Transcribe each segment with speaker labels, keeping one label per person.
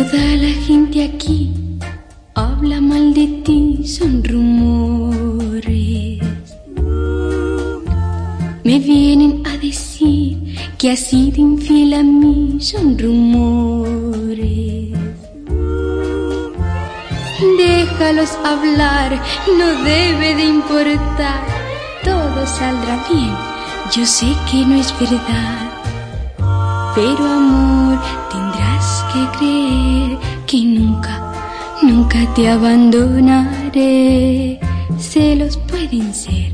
Speaker 1: Toda la gente aquí habla mal de ti, son rumores. Me vienen a decir que has sido infiel a mí, son rumores. Déjalos hablar, no debe de importar, todo saldrá bien, yo sé que no es verdad. Pero amor, tendrás que creer que nunca, nunca te abandonaré. Celos pueden ser,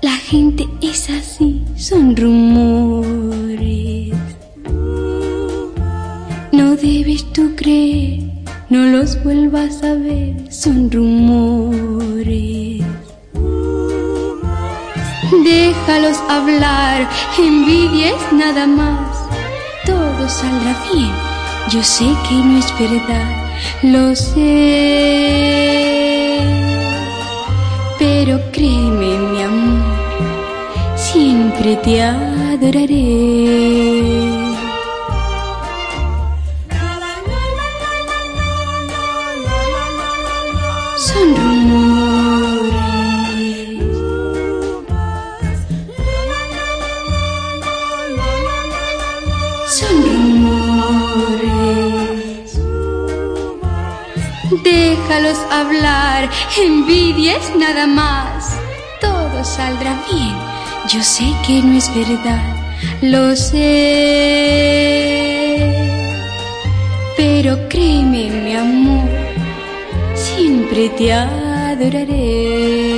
Speaker 1: la gente es así, son rumores. No debes tú creer, no los vuelvas a ver, son rumores. Déjalos hablar, envidies nada más, todo saldrá bien. Yo sé que no es verdad, lo sé. Pero créeme, mi amor, siempre te adoraré. Son rumores. Son rumores. Déjalos hablar, envidies nada más. Todo saldrá bien. Yo sé que no es verdad, lo sé. Pero créeme, mi amor, siempre te adoraré.